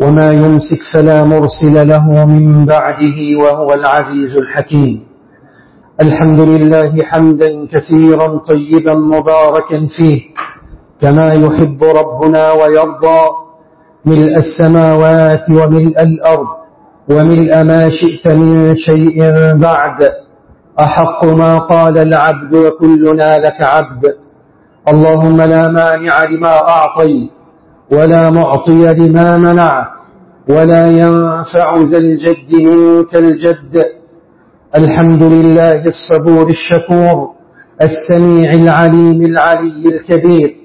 وما يمسك فلا مرسل له من بعده وهو العزيز الحكيم. الحمد لله حمدا كثيرا طيبا مباركا فيه كما يحب ربنا ويرضى ملء السماوات وملء الأرض وملء ما شئت من شيء بعد. أحق ما قال العبد وكلنا لك عبد. اللهم لا مانع لما أعطيت ولا معطي لما منعت ولا ينفع ذا الجد منك الجد الحمد لله الصبور الشكور السميع العليم العلي الكبير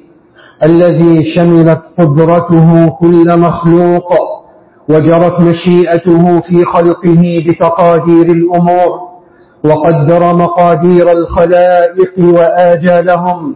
الذي شملت قدرته كل مخلوق وجرت مشيئته في خلقه بتقادير الأمور وقدر مقادير الخلائق وآجالهم.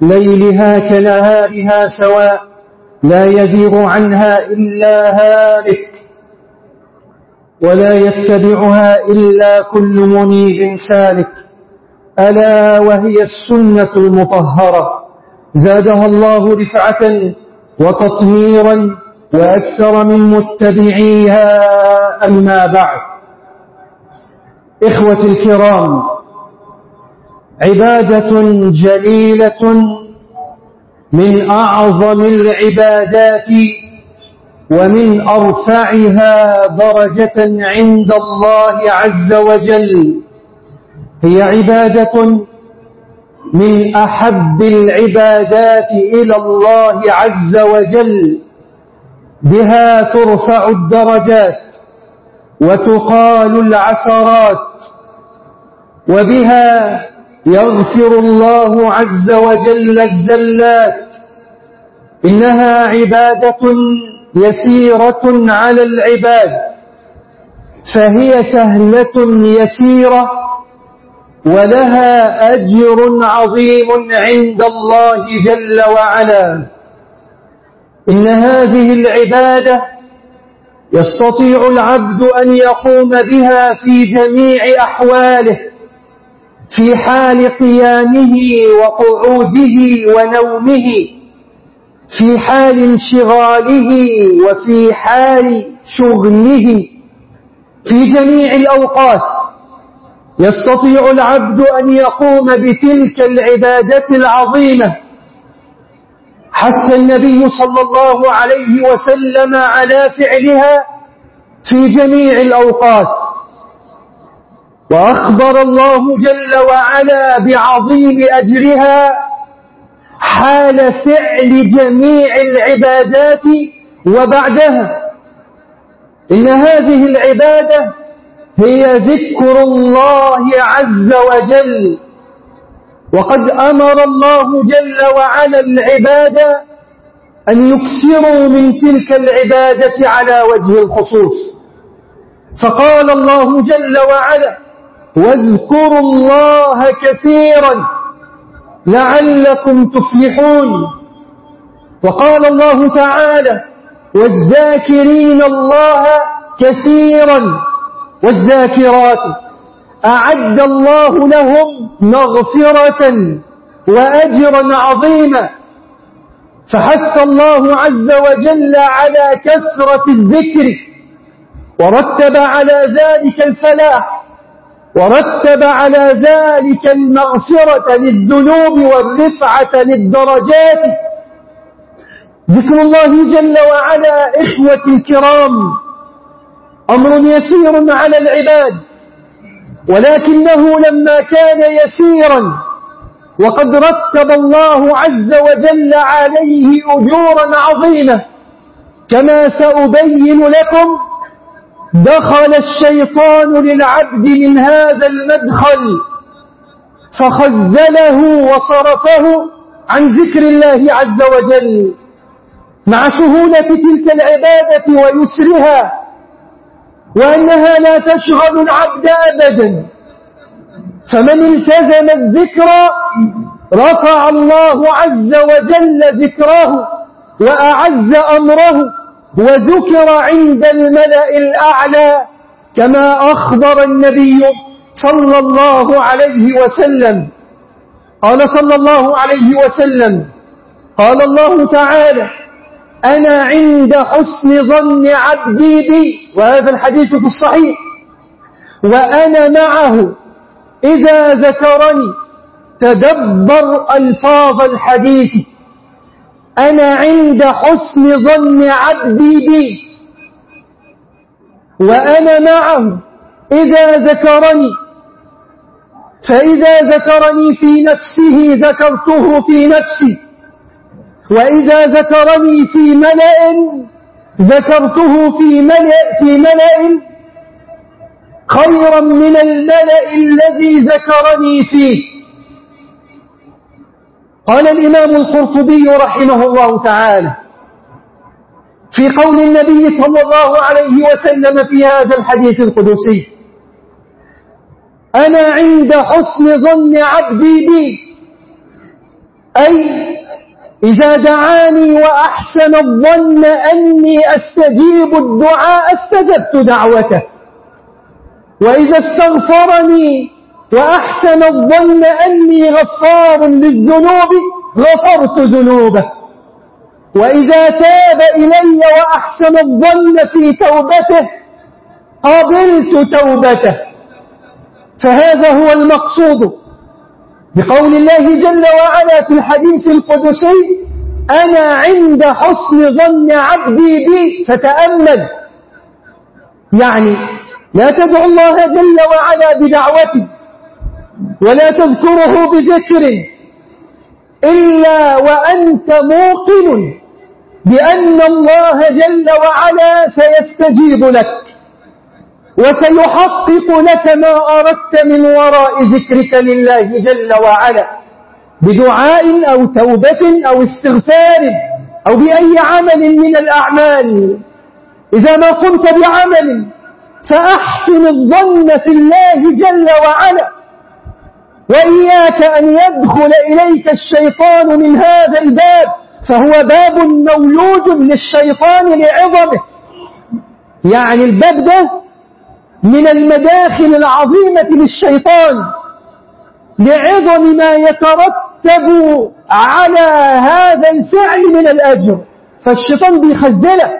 ليلها كنهارها سواء لا يزيغ عنها إلا هالك ولا يتبعها إلا كل منيب سالك. ألا وهي السنة المطهرة. زادها الله رفعة وتطهيرا وأكثر من متبعيها أما بعد. إخوة الكرام عبادة جليلة من أعظم العبادات ومن أرفعها درجة عند الله عز وجل. هي عبادة من أحب العبادات إلى الله عز وجل. بها ترفع الدرجات وتقال العثرات. وبها يغفر الله عز وجل الزلات. إنها عبادة يسيرة على العباد. فهي سهلة يسيرة ولها أجر عظيم عند الله جل وعلا. إن هذه العبادة يستطيع العبد أن يقوم بها في جميع أحواله. في حال قيامه وقعوده ونومه في حال انشغاله وفي حال شغله في جميع الأوقات يستطيع العبد أن يقوم بتلك العبادة العظيمة. حث النبي صلى الله عليه وسلم على فعلها في جميع الأوقات. وأخبر الله جل وعلا بعظيم أجرها حال فعل جميع العبادات وبعدها. إن هذه العبادة هي ذكر الله عز وجل. وقد أمر الله جل وعلا العباد أن يكسروا من تلك العبادة على وجه الخصوص. فقال الله جل وعلا واذكروا الله كثيرا لعلكم تفلحون. وقال الله تعالى والذاكرين الله كثيرا والذاكرات أعد الله لهم مغفرة وأجرا عظيما. فحث الله عز وجل على كثرة الذكر ورتب على ذلك الفلاح ورتب على ذلك المغفرة للذنوب والرفعة للدرجات. ذكر الله جل وعلا إخوة الكرام أمر يسير على العباد ولكنه لما كان يسيرا وقد رتب الله عز وجل عليه أجورا عظيمة كما سأبين لكم دخل الشيطان للعبد من هذا المدخل فخذله وصرفه عن ذكر الله عز وجل. مع سهولة تلك العبادة ويسرها وأنها لا تشغل العبد أبدا. فمن التزم الذكر رفع الله عز وجل ذكره وأعز أمره. وذكر عند الملأ الأعلى كما أخبر النبي صلى الله عليه وسلم. قال صلى الله عليه وسلم قال الله تعالى أنا عند حسن ظن عبدي بي وهذا الحديث في الصحيح. وأنا معه إذا ذكرني تدبر ألفاظ الحديث. أنا عند حسن ظن عبدي بي. وأنا معه إذا ذكرني. فإذا ذكرني في نفسه ذكرته في نفسي. وإذا ذكرني في ملأ ذكرته في ملأ, في ملأ. خيرا من الملأ الذي ذكرني فيه. قال الإمام القرطبي رحمه الله تعالى في قول النبي صلى الله عليه وسلم في هذا الحديث القدسي أنا عند حسن ظن عبدي بي أي إذا دعاني وأحسن الظن أني أستجيب الدعاء استجبت دعوته وإذا استغفرني وأحسن الظن أني غفار للذنوب غفرت ذنوبه. وإذا تاب إلي وأحسن الظن في توبته قبلت توبته. فهذا هو المقصود. بقول الله جل وعلا في الحديث القدسي أنا عند حسن ظن عبدي بي فتأمل. يعني لا تدعو الله جل وعلا بدعوة ولا تذكره بذكر إلا وأنت موقن بأن الله جل وعلا سيستجيب لك وسيحقق لك ما أردت من وراء ذكرك لله جل وعلا بدعاء أو توبة أو استغفار أو بأي عمل من الأعمال. إذا ما قمت بعمل فأحسن الظن في الله جل وعلا. وإياك أن يدخل إليك الشيطان من هذا الباب فهو باب مولوج للشيطان لعظمه. يعني الباب ده من المداخل العظيمة للشيطان لعظم ما يترتب على هذا الفعل من الأجر. فالشيطان بيخذلك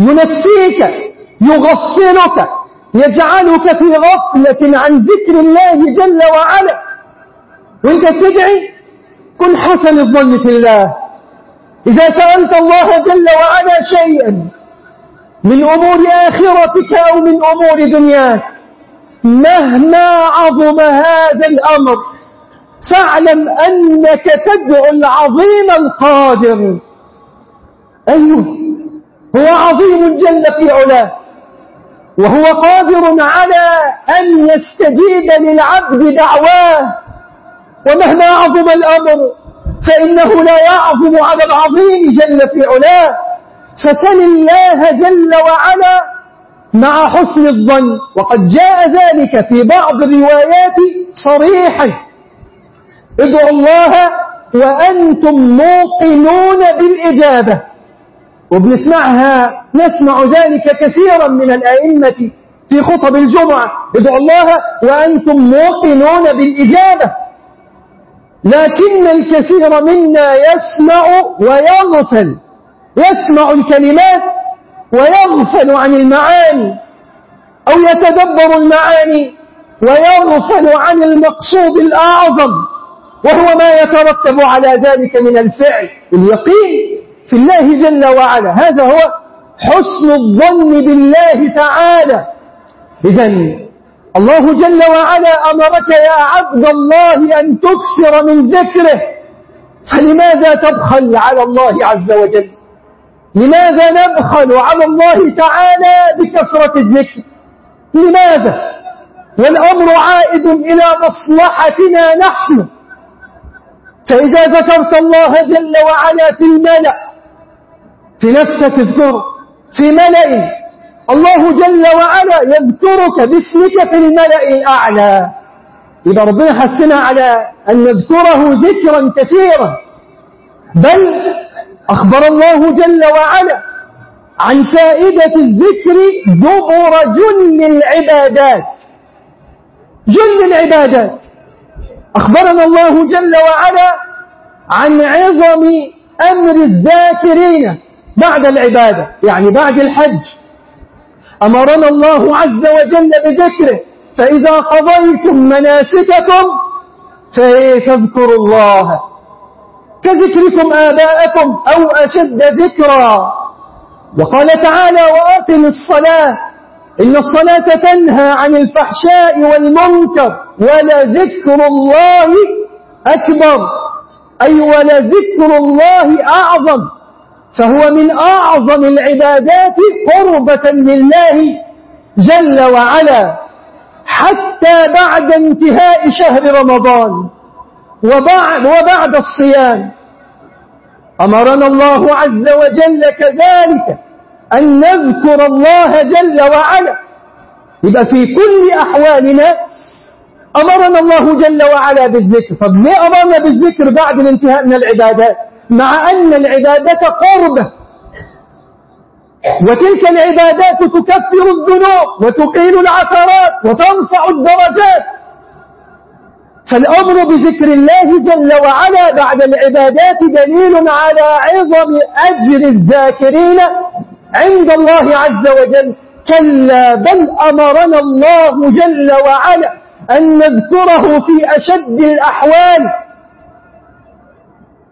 ينسيك يغفلك يجعلك في غفلة عن ذكر الله جل وعلا. وانت تدعي؟ كن حسن الظن في الله. إذا سألت الله جل وعلا شيئا من أمور آخرتك أو من أمور دنياك مهما عظم هذا الأمر فاعلم أنك تدعو العظيم القادر. أيوه هو عظيم جل في علاه. وهو قادر على أن يستجيب للعبد دعواه. ومهما عظم الأمر فإنه لا يعظم على العظيم جل في علاه. فسل الله جل وعلا مع حسن الظن. وقد جاء ذلك في بعض الروايات صريحا ادعوا الله وأنتم موقنون بالإجابة. وبنسمعها نسمع ذلك كثيرا من الأئمة في خطب الجمعة. ادعوا الله وأنتم موقنون بالإجابة. لكن الكثير منا يسمع ويغفل يسمع الكلمات ويغفل عن المعاني أو يتدبر المعاني ويغفل عن المقصود الأعظم وهو ما يترتب على ذلك من الفعل اليقين. في الله جل وعلا. هذا هو حسن الظن بالله تعالى. إذا الله جل وعلا أمرك يا عبد الله أن تكثر من ذكره. فلماذا تبخل على الله عز وجل؟ لماذا نبخل على الله تعالى بكثرة الذكر؟ لماذا؟ والأمر عائد إلى مصلحتنا نحن. فإذا ذكرت الله جل وعلا في الملأ في نفسك اذكره في ملأ الله جل وعلا يذكرك باسمك في الملأ الأعلى. إذا ربنا حسنا على أن نذكره ذكرا كثيرا. بل أخبر الله جل وعلا عن فائدة الذكر دبر جل العبادات. جل العبادات. أخبرنا الله جل وعلا عن عظم أمر الذاكرين. بعد العبادة يعني بعد الحج. أمرنا الله عز وجل بذكره فإذا قضيتم مناسككم فاذكروا الله؟ كذكركم آباءكم أو أشد ذكرا. وقال تعالى وآتم الصلاة إن الصلاة تنهى عن الفحشاء والمنكر ولذكر الله أكبر. أي ولذكر الله أعظم. فهو من أعظم العبادات قربة لله جل وعلا حتى بعد انتهاء شهر رمضان وبعد, وبعد الصيام. أمرنا الله عز وجل كذلك أن نذكر الله جل وعلا. يبقى في كل أحوالنا أمرنا الله جل وعلا بالذكر. طب ليه أمرنا بالذكر بعد الانتهاء من العبادات؟ مع أن العبادة قربة. وتلك العبادات تكفر الذنوب وتقيل العثرات وترفع الدرجات. فالأمر بذكر الله جل وعلا بعد العبادات دليل على عظم أجر الذاكرين عند الله عز وجل. كلا بل أمرنا الله جل وعلا أن نذكره في أشد الأحوال.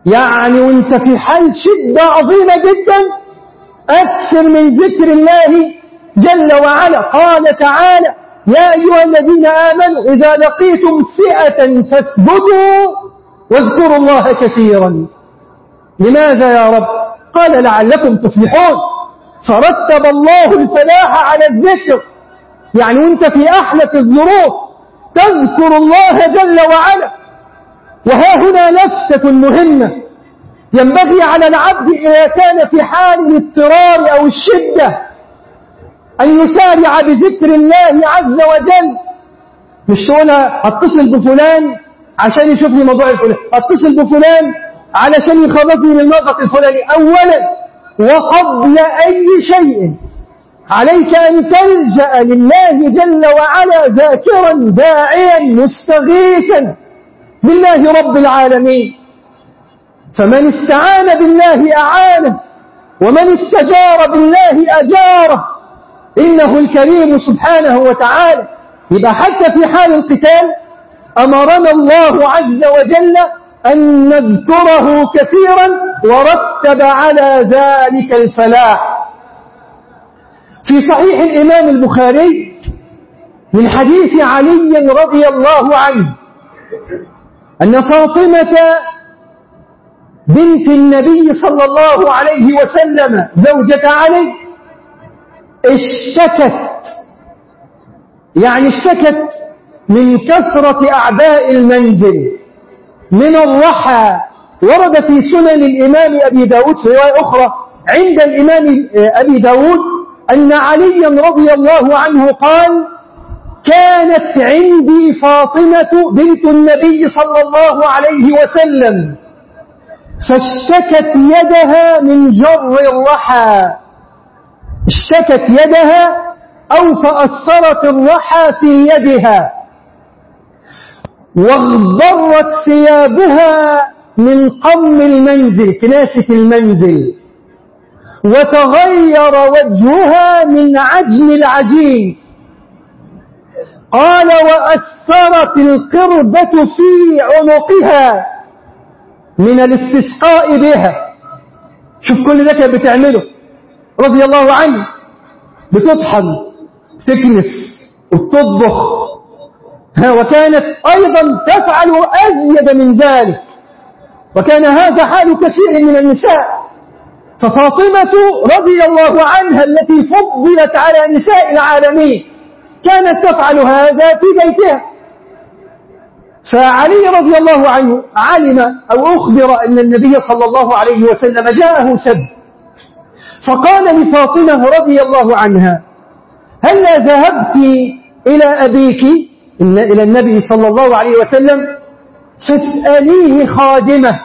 يعني وانت في حال شدة عظيمة جدا أكثر من ذكر الله جل وعلا. قال تعالى يا أيها الذين آمنوا إذا لقيتم فئة فاثبتوا واذكروا الله كثيرا. لماذا يا رب؟ قال لعلكم تفلحون. فرتب الله الفلاح على الذكر. يعني وانت في أحلك الظروف تذكر الله جل وعلا. وها هنا لفتة مهمة. ينبغي على العبد إذا كان في حال الاضطرار أو الشدة أن يسارع بذكر الله عز وجل. مش تقول أتصل بفلان عشان يشوف لي موضوع الفلان. أتصل بفلان علشان يخرجني من المنطق الفلاني. أولا وقبل أي شيء عليك أن تلجأ لله جل وعلا ذاكرا داعيا مستغيثا. بالله رب العالمين. فمن استعان بالله أعانه ومن استجار بالله أجاره إنه الكريم سبحانه وتعالى. يبقى حتى في حال القتال أمرنا الله عز وجل أن نذكره كثيرا ورتب على ذلك الفلاح. في صحيح الإمام البخاري من حديث علي رضي الله عنه أن فاطمة بنت النبي صلى الله عليه وسلم زوجة علي اشتكت يعني اشتكت من كثرة أعباء المنزل من الرحى ورد في سنن الإمام أبي داود في رواية أخرى عند الإمام أبي داود أن عليا رضي الله عنه قال كانت عندي فاطمة بنت النبي صلى الله عليه وسلم. فاشتكت يدها من جر الرحى. اشتكت يدها أو فأثرت الرحى في يدها. واغبرت ثيابها من قم المنزل كناسة المنزل. وتغير وجهها من عجن العجين. قال وأثرت القردة في عنقها من الاستسقاء بها. شوف كل ده كانت بتعمله. رضي الله عنه. بتطحن تكنس وتطبخ. ها وكانت أيضا تفعل أزيد من ذلك. وكان هذا حال كثير من النساء. ففاطمة رضي الله عنها التي فضلت على نساء العالمين. كانت تفعل هذا في بيتها. فعلي رضي الله عنه علم أو أخبر أن النبي صلى الله عليه وسلم جاءه سب. فقال لفاطمة رضي الله عنها هل ذهبت إلى أبيك إلى النبي صلى الله عليه وسلم فاسأليه خادمة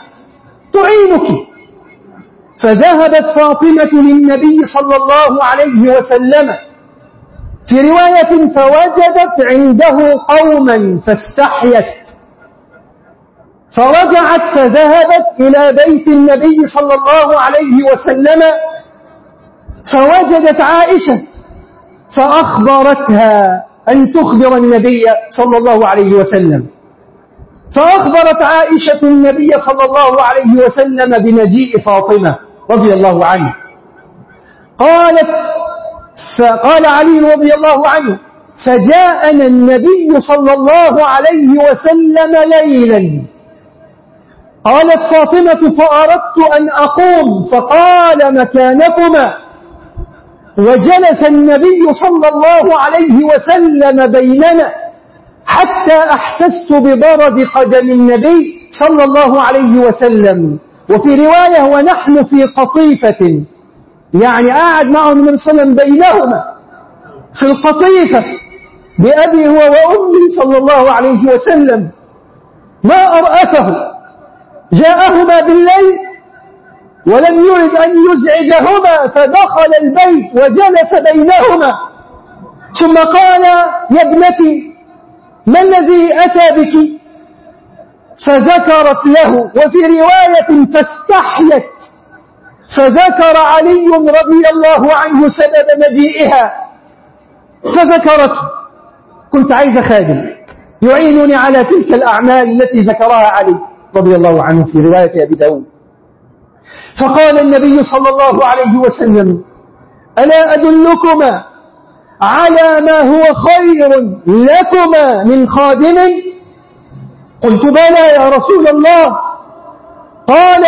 تعينك. فذهبت فاطمة للنبي صلى الله عليه وسلم. في رواية فوجدت عنده قوما فاستحيت. فرجعت فذهبت إلى بيت النبي صلى الله عليه وسلم فوجدت عائشة فأخبرتها أن تخبر النبي صلى الله عليه وسلم. فأخبرت عائشة النبي صلى الله عليه وسلم بمجيء فاطمة رضي الله عنه. قالت فقال علي رضي الله عنه فجاءنا النبي صلى الله عليه وسلم ليلا. قالت فاطمة فأردت أن أقوم. فقال مكانكما. وجلس النبي صلى الله عليه وسلم بيننا حتى أحسست ببرد قدم النبي صلى الله عليه وسلم. وفي رواية ونحن في قطيفة. يعني قاعد معه النبي صلى الله عليه وسلم بينهما في القطيفة بأبي هو وأمي صلى الله عليه وسلم. ما أرأته جاءهما بالليل ولم يرد أن يزعجهما فدخل البيت وجلس بينهما. ثم قال يا ابنتي ما الذي أتى بك؟ فذكرت له وفي رواية فاستحيت. فذكر علي رضي الله عنه سبب مجيئها. فذكرته كنت عايز خادم. يعينني على تلك الأعمال التي ذكرها علي رضي الله عنه في رواية أبي داود. فقال النبي صلى الله عليه وسلم ألا أدلكما على ما هو خير لكما من خادم؟ قلت بلى يا رسول الله. قال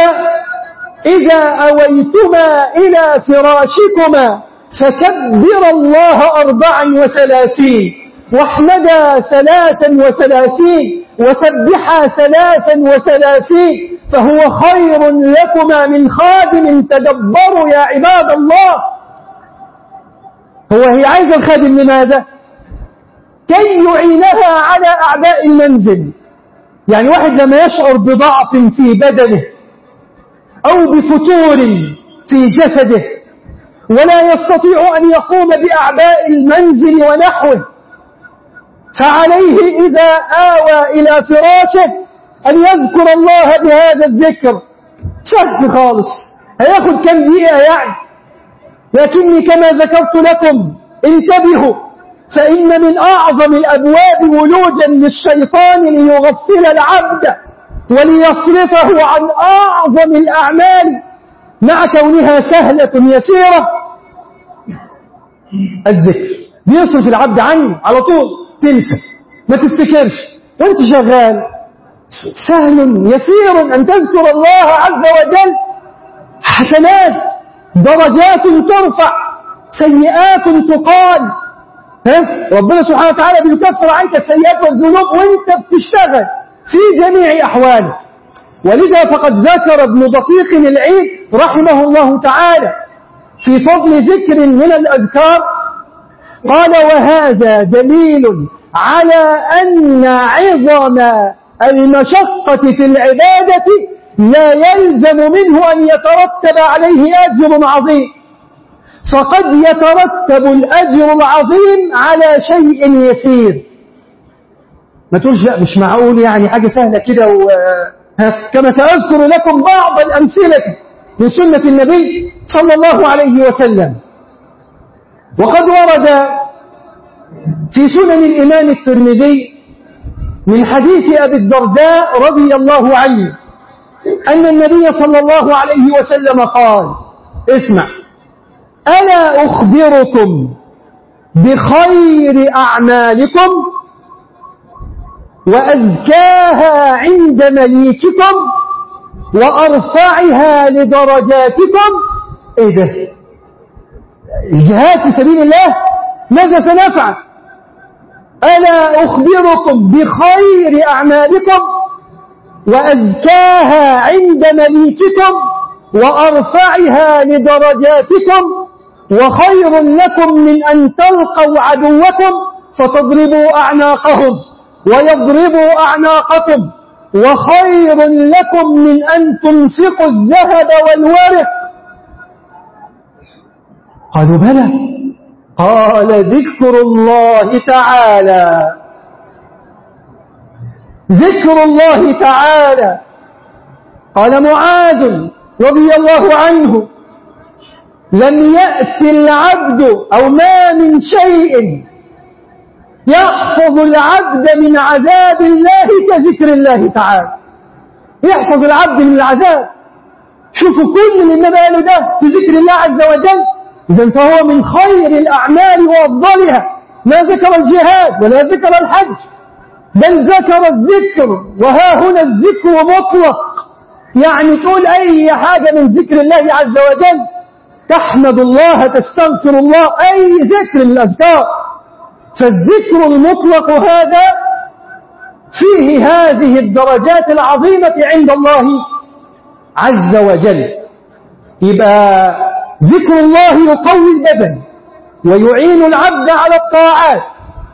إذا أويتما إلى فراشكما فكبر الله أربعا وثلاثين واحمدا ثلاثا وثلاثين وسبحا ثلاثا وثلاثين فهو خير لكما من خادم تدبروا يا عباد الله. هو هي عايزة الخادم لماذا؟ كي يعينها على أعداء المنزل. يعني واحد لما يشعر بضعف في بدنه أو بفتور في جسده ولا يستطيع أن يقوم بأعباء المنزل ونحوه. فعليه إذا آوى إلى فراشه أن يذكر الله بهذا الذكر. سهل خالص. هياخد كم دقيقة يعني؟ لكني كما ذكرت لكم انتبهوا فإن من أعظم الأبواب ولوجا للشيطان ليغفل العبد وليصرفه عن أعظم الأعمال مع كونها سهلة يسيرة. الذكر. بيصرف العبد عنه على طول. تنسى. ما تفتكرش. وانت شغال. سهل يسير أن تذكر الله عز وجل. حسنات. درجات ترفع. سيئات تقال. ها؟ ربنا سبحانه وتعالى بيكفر عنك السيئات والذنوب وانت بتشتغل. في جميع أحوالك ولذا فقد ذكر ابن دقيق العيد رحمه الله تعالى في فضل ذكر من الأذكار قال وهذا دليل على أن عظم المشقة في العبادة لا يلزم منه أن يترتب عليه أجر عظيم. فقد يترتب الأجر العظيم على شيء يسير. ما تقولش لا مش معقول يعني حاجة سهلة كده و... كما سأذكر لكم بعض الأمثلة من سنة النبي صلى الله عليه وسلم. وقد ورد في سنن الإمام الترمذي من حديث أبي الدرداء رضي الله عنه أن النبي صلى الله عليه وسلم قال اسمع ألا أخبركم بخير أعمالكم وأزكاها عند مليككم وأرفعها لدرجاتكم. إيه ده؟ الجهاد في سبيل الله؟ ماذا سنفعل؟ ألا أخبركم بخير أعمالكم؟ وأزكاها عند مليككم وأرفعها لدرجاتكم. وخير لكم من أن تلقوا عدوكم فتضربوا أعناقهم. ويضربوا أعناقكم وخير لكم من أن تنفقوا الذهب والورق. قالوا بلى. قال ذكر الله تعالى. ذكر الله تعالى. قال معاذ رضي الله عنه لم يأتي العبد أو ما من شيء يحفظ العبد من عذاب الله كذكر الله تعالى. يحفظ العبد من العذاب. شوفوا كل اللي النبي قاله ده في ذكر الله عز وجل. إذا فهو من خير الأعمال وأفضلها. ما ذكر الجهاد ولا ذكر الحج. بل ذكر الذكر. وها هنا الذكر مطلق. يعني تقول أي حاجة من ذكر الله عز وجل. تحمد الله تستغفر الله أي ذكر من الأذكار. فالذكر المطلق هذا فيه هذه الدرجات العظيمة عند الله عز وجل. يبقى ذكر الله يقوي البدن ويعين العبد على الطاعات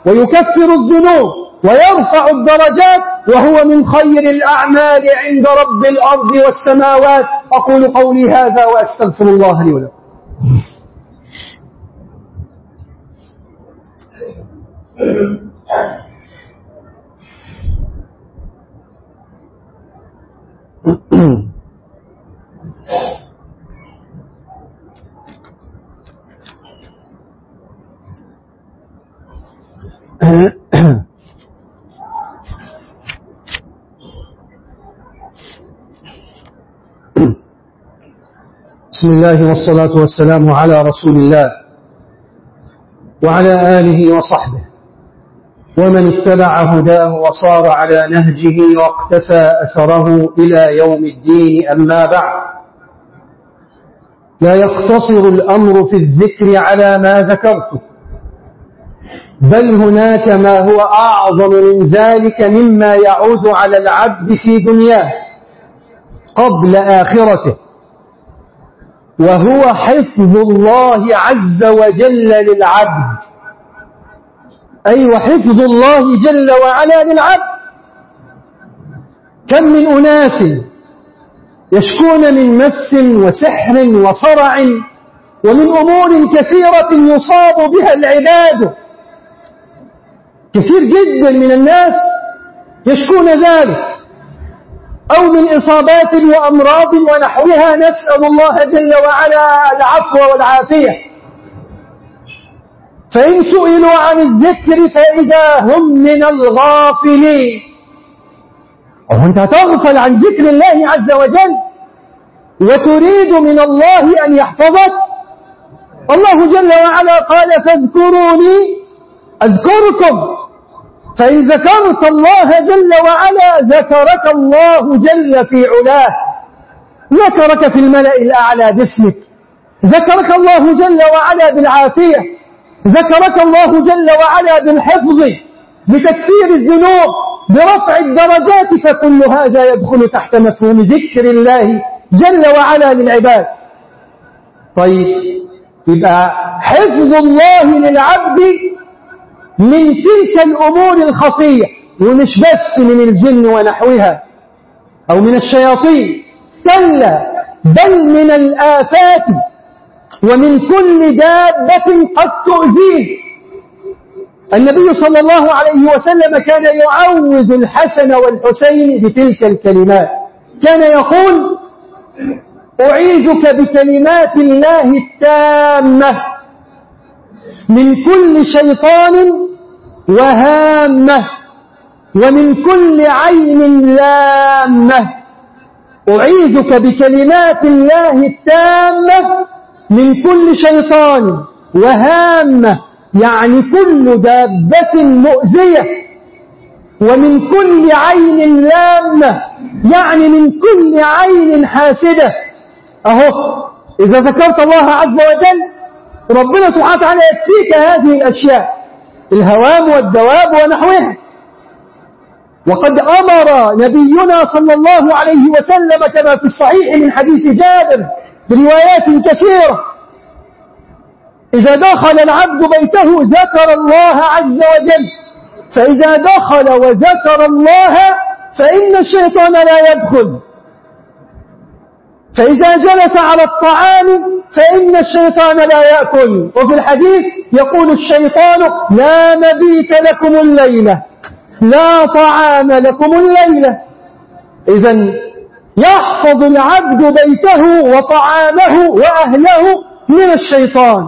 ويكفر الذنوب ويرفع الدرجات وهو من خير الأعمال عند رب الأرض والسماوات. أقول قولي هذا وأستغفر الله لي ولكم. بسم الله والصلاة والسلام على رسول الله وعلى آله وصحبه. ومن اتبع هداه وصار على نهجه واقتفى أثره إلى يوم الدين أما بعد. لا يقتصر الأمر في الذكر على ما ذكرته بل هناك ما هو أعظم من ذلك مما يعود على العبد في دنياه قبل آخرته وهو حفظ الله عز وجل للعبد. أي وحفظ الله جل وعلا للعبد. كم من أناس يشكون من مس وسحر وصرع ومن أمور كثيرة يصاب بها العباد. كثير جدا من الناس يشكون ذلك. أو من إصابات وأمراض ونحوها. نسأل الله جل وعلا العفو والعافية. فإن سئلوا عن الذكر فإذا هم من الغافلين. أو أنت تغفل عن ذكر الله عز وجل وتريد من الله أن يحفظك؟ الله جل وعلا قال فاذكروني أذكركم. فإن ذكرت الله جل وعلا ذكرك الله جل في علاه. ذكرك في الملأ الأعلى باسمك. ذكرك الله جل وعلا بالعافية. ذكرك الله جل وعلا بالحفظ بتكفير الذنوب برفع الدرجات فكل هذا يدخل تحت مفهوم ذكر الله جل وعلا للعباد. طيب يبقى حفظ الله للعبد من تلك الأمور الخفية ومش بس من الجن ونحوها أو من الشياطين كلا بل من الآفات ومن كل دابة قد تؤذيه. النبي صلى الله عليه وسلم كان يعوذ الحسن والحسين بتلك الكلمات. كان يقول أعيذك بكلمات الله التامة من كل شيطان وهامة ومن كل عين لامة. أعيذك بكلمات الله التامة من كل شيطان وهامة يعني كل دابة مؤذية. ومن كل عين لامة يعني من كل عين حاسدة. أهو إذا ذكرت الله عز وجل ربنا سبحانه وتعالى يكفيك هذه الأشياء الهوام والدواب ونحوها. وقد أمر نبينا صلى الله عليه وسلم كما في الصحيح من حديث جابر بروايات كثيرة. إذا دخل العبد بيته ذكر الله عز وجل. فإذا دخل وذكر الله فإن الشيطان لا يدخل. فإذا جلس على الطعام فإن الشيطان لا يأكل. وفي الحديث يقول الشيطان لا مبيت لكم الليلة لا طعام لكم الليلة. إذا يحفظ العبد بيته وطعامه وأهله من الشيطان.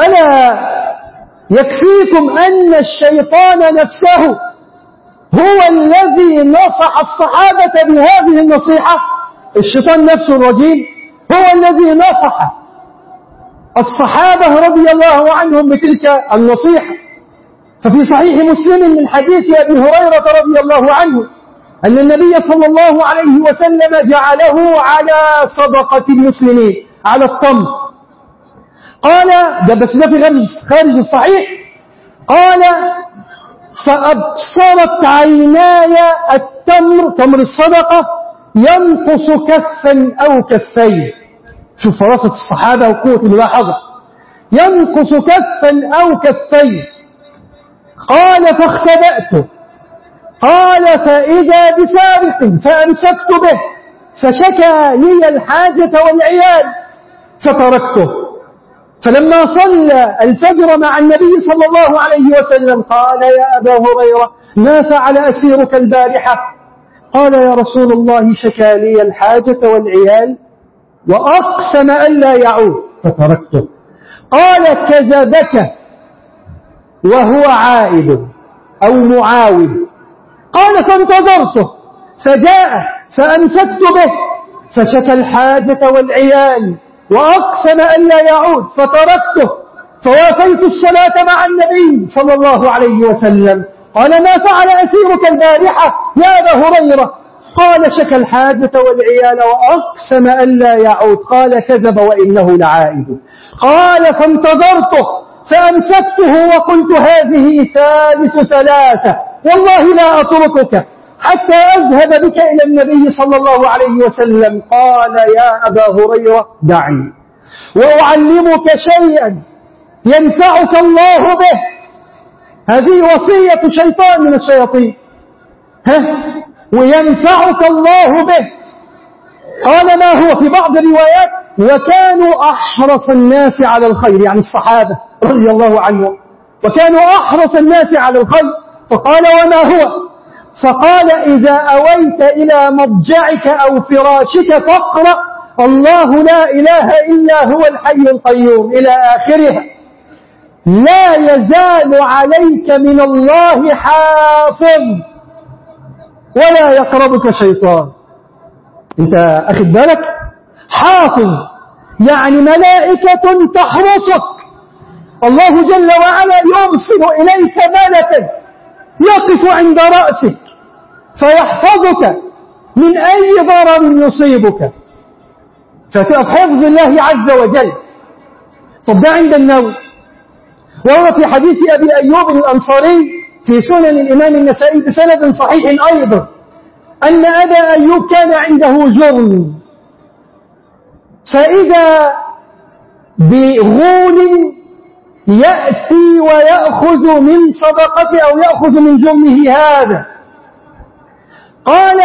ألا يكفيكم أن الشيطان نفسه هو الذي نصح الصحابة بهذه النصيحة؟ الشيطان نفسه الرجيم هو الذي نصح الصحابة رضي الله عنهم بتلك النصيحة. ففي صحيح مسلم من حديث أبي هريرة رضي الله عنه أن النبي صلى الله عليه وسلم جعله على صدقة المسلمين على التمر قال ده بس ده في خارج الصحيح. قال فأبصرت عيناي التمر تمر الصدقة ينقص كفا أو كفين. شوف فراسة الصحابة وقوة الملاحظة ينقص كفا أو كفين. قال فاختبأت قال فإذا بسارق فأمسكت به فشكى لي الحاجة والعيال فتركته. فلما صلى الفجر مع النبي صلى الله عليه وسلم قال يا أبا هريرة ما فعل أسيرك البارحة؟ قال يا رسول الله شكى لي الحاجة والعيال وأقسم ألا يعود. فتركته. قال كذبك وهو عائد أو معاود. قال فانتظرته فجاء فأمسكت به فشكى الحاجة والعيال وأقسم أن لا يعود فتركته فوافيت الصلاة مع النبي صلى الله عليه وسلم. قال ما فعل أسيرك البارحة يا أبا هريرة؟ قال شكى الحاجة والعيال وأقسم أن لا يعود. قال كذب وإنه لعائد. قال فانتظرته فأمسكته وقلت هذه ثالث ثلاثة. والله لا أتركك حتى أذهب بك إلى النبي صلى الله عليه وسلم. قال يا أبا هريرة دعني. وأعلمك شيئا ينفعك الله به. هذه وصية شيطان من الشياطين. ها؟ وينفعك الله به. قال ما هو في بعض الروايات؟ وكانوا أحرص الناس على الخير يعني الصحابة رضي الله عنهم. وكانوا أحرص الناس على الخير. فقال وما هو؟ فقال إذا أويت إلى مضجعك أو فراشك فاقرأ الله لا إله إلا هو الحي القيوم إلى آخرها لا يزال عليك من الله حافظ. ولا يقربك شيطان. أنت أخذ بالك؟ حافظ. يعني ملائكة تحرسك. الله جل وعلا يرسل إليك ملكا. يقف عند رأسك. فيحفظك من أي ضرر يصيبك. فتقف حفظ الله عز وجل. طب ده عند النوم وهو في حديث أبي أيوب الأنصاري في سنن الإمام النسائي بسند صحيح أيضا. أن أبا أيوب كان عنده جرم. فإذا بغول يأتي ويأخذ من صدقته أو يأخذ من جرمه هذا. قال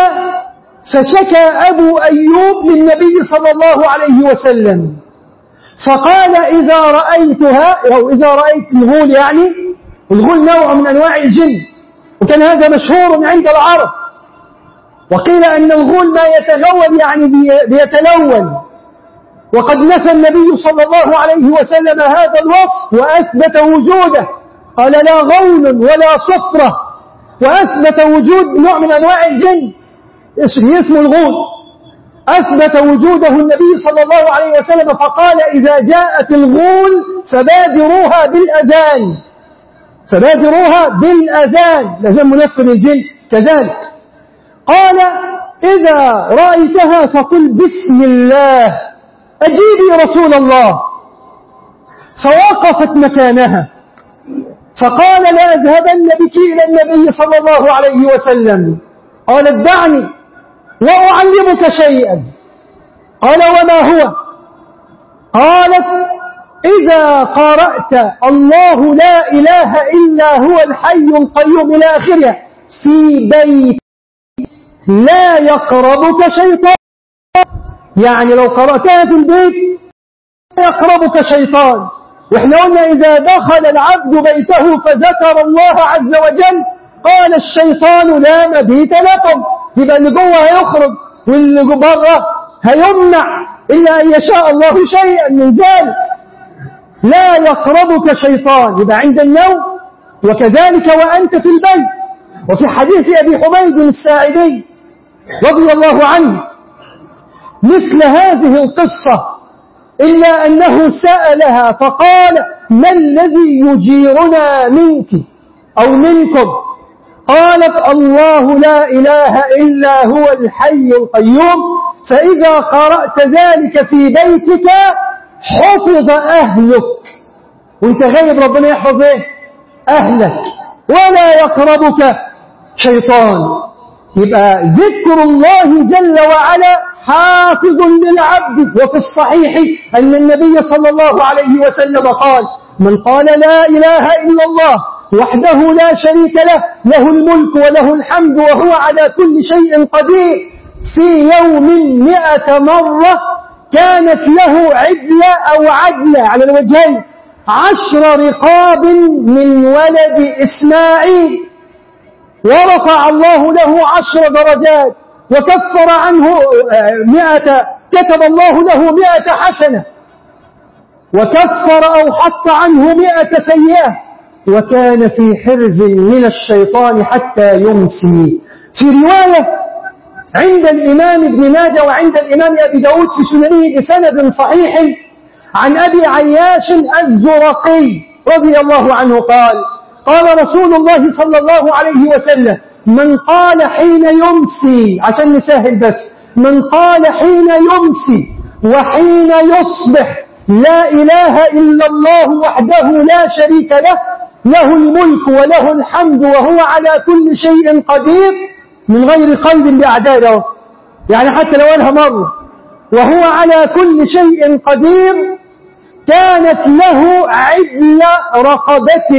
فشكى أبو أيوب للنبي صلى الله عليه وسلم. فقال إذا رأيتها أو إذا رأيت الغول يعني الغول نوع من أنواع الجن وكان هذا مشهور عند العرب. وقيل أن الغول ما يتغول يعني بيتلون. وقد نفى النبي صلى الله عليه وسلم هذا الوصف وأثبت وجوده. قال لا غول ولا صفرة. وأثبت وجود نوع من أنواع الجن. اسم الغول. أثبت وجوده النبي صلى الله عليه وسلم فقال إذا جاءت الغول فبادروها بالأذان. فبادروها بالأذان. لازم منفذ الجن. كذلك. قال إذا رأيتها فقل بسم الله. أجيبي رسول الله. فوقفت مكانها. فقال لا أذهبن بك إلى النبي صلى الله عليه وسلم. قالت دعني وأعلمك شيئا. قال وما هو؟ قالت إذا قرأت الله لا إله إلا هو الحي القيوم إلى آخره. في بيت لا يقربك شيطان. يعني لو قرأتها في البيت يقربك شيطان. وإحنا قلنا إذا دخل العبد بيته فذكر الله عز وجل قال الشيطان لا مبيت لكم. يبقى اللي جوه هيخرج واللي بره هيمنع إلا أن يشاء الله شيئا من ذلك. لا يقربك شيطان. يبقى عند النوم وكذلك وأنت في البيت. وفي حديث أبي حميد الساعدي رضي الله عنه مثل هذه القصة إلا أنه سألها فقال ما الذي يجيرنا منك أو منكم؟ قالت الله لا إله إلا هو الحي القيوم فإذا قرأت ذلك في بيتك حفظ أهلك. وأنت غايب ربنا يحفظ إيه؟ أهلك. ولا يقربك شيطان. يبقى ذكر الله جل وعلا حافظ للعبد. وفي الصحيح أن النبي صلى الله عليه وسلم قال من قال لا إله إلا الله وحده لا شريك له له الملك وله الحمد وهو على كل شيء قدير. في يوم مئة مرة كانت له عدلة أو عدلة على الوجهين عشر رقاب من ولد إسماعيل ورفع الله له عشر درجات وكفر عنه مئة كتب الله له مئة حسنة وكفر أو حط عنه مئة سيئة وكان في حرز من الشيطان حتى يمسي. في رواية عند الإمام ابن ماجه وعند الإمام أبي داود في سننه بسند صحيح عن أبي عياش الزرقي رضي الله عنه قال قال رسول الله صلى الله عليه وسلم من قال حين يمسي عشان نسهل بس من قال حين يمسي وحين يصبح لا إله إلا الله وحده لا شريك له له الملك وله الحمد وهو على كل شيء قدير من غير قيد بأعداده يعني حتى لو قالها مرة وهو على كل شيء قدير كانت له عدل رقبة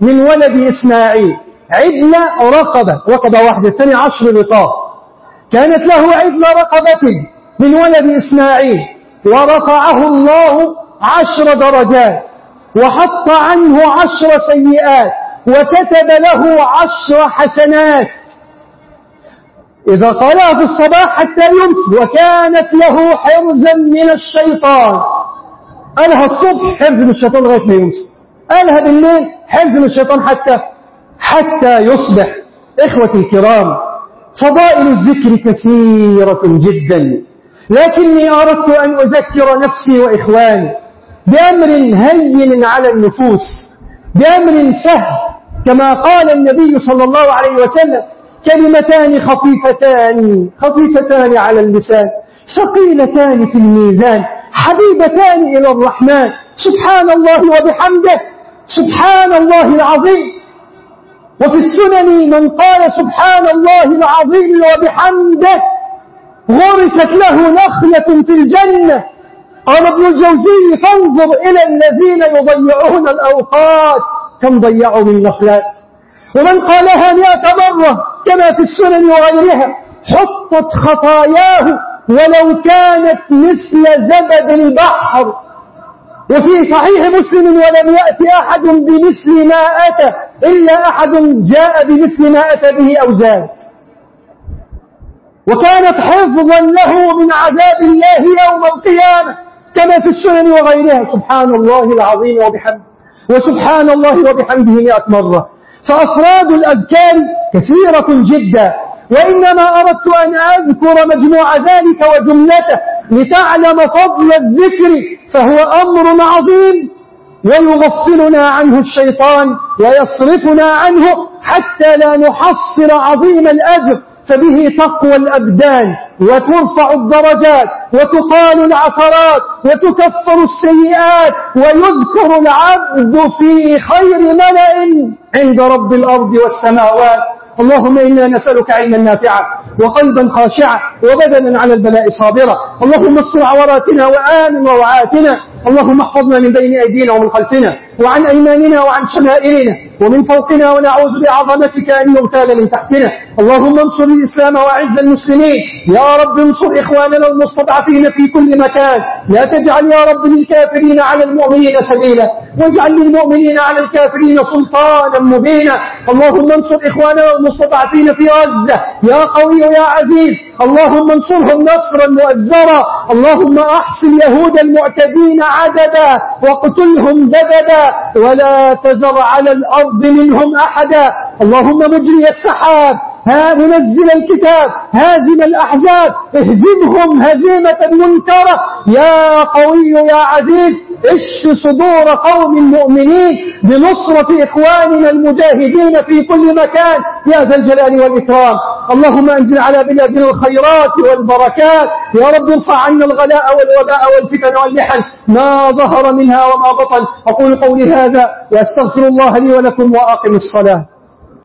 من ولد إسماعيل. عدل رقبة. رقبة واحدة الثانية عشر رقاب كانت له عدل رقبة من ولد إسماعيل. ورفعه الله عشر درجات. وحط عنه عشر سيئات. وكتب له عشر حسنات. إذا قالها في الصباح حتى يمسي وكانت له حرزا من الشيطان. قالها الصبح حرز من الشيطان لغاية ما يمسي قالها بالليل حرز من الشيطان حتى حتى يصبح. إخوتي الكرام فضائل الذكر كثيرة جدا. لكني أردت أن أذكر نفسي وإخواني بأمر هين على النفوس بأمر سهل. كما قال النبي صلى الله عليه وسلم كلمتان خفيفتان خفيفتان على اللسان ثقيلتان في الميزان. حبيبتان إلى الرحمن. سبحان الله وبحمده. سبحان الله العظيم. وفي السنن من قال سبحان الله العظيم وبحمده غرست له نخلة في الجنة. قال ابن الجوزي فانظر إلى الذين يضيعون الأوقات. كم ضيعوا من نخلات. ومن قالها مئة مرة كما في السنن وغيرها حطت خطاياه ولو كانت مثل زبد البحر. وفي صحيح مسلم ولم يأتي أحد بمثل ما أتى إلا أحد جاء بمثل ما أتى به أو زاد. وكانت حفظا له من عذاب الله يوم القيامة كما في السنن وغيرها. سبحان الله العظيم وبحمده وسبحان الله وبحمده مئة مرة. فأفراد الأذكار كثيرة جدا. وإنما أردت أن أذكر مجموع ذلك وجملته لتعلم فضل الذكر فهو أمر عظيم. ويغفلنا عنه الشيطان ويصرفنا عنه حتى لا نحصر عظيم الأجر فبه تقوى الأبدان وترفع الدرجات وتقال العثرات وتكفر السيئات ويذكر العبد في خير ملأ عند رب الأرض والسماوات. اللهم إنا نسألك علما نافعا وقلبا خاشعا وبدنا على البلاء صابرا. اللهم استر عوراتنا وآمن روعاتنا. اللهم احفظنا من بين أيدينا ومن خلفنا وعن أيماننا وعن شمائلنا. ومن فوقنا ونعوذ بعظمتك أن يغتال من تحتنا. اللهم انصر الإسلام وأعز المسلمين. يا رب انصر إخواننا المستضعفين في كل مكان. لا تجعل يا رب للكافرين على المؤمنين سبيلا. واجعل للمؤمنين على الكافرين سلطانا مبينا. اللهم انصر إخواننا المستضعفين في غزة. يا قوي يا عزيز. اللهم انصرهم نصرا مؤزرا. اللهم احصل يهود المعتدين عددا. واقتلهم بددا ولا تذر على الأرض منهم أحدا. اللهم مجري السحاب. ها منزل الكتاب هازم الأحزاب اهزمهم هزيمة منكرة يا قوي يا عزيز اشف صدور قوم مؤمنين بنصرة إخواننا المجاهدين في كل مكان. يا ذا الجلال والإكرام. اللهم أنزل على بلادنا الخيرات والبركات. يا رب ارفع عنا الغلاء والوباء والفتن والمحن. ما ظهر منها وما بطن. أقول قولي هذا وأستغفر الله لي ولكم وأقم الصلاة.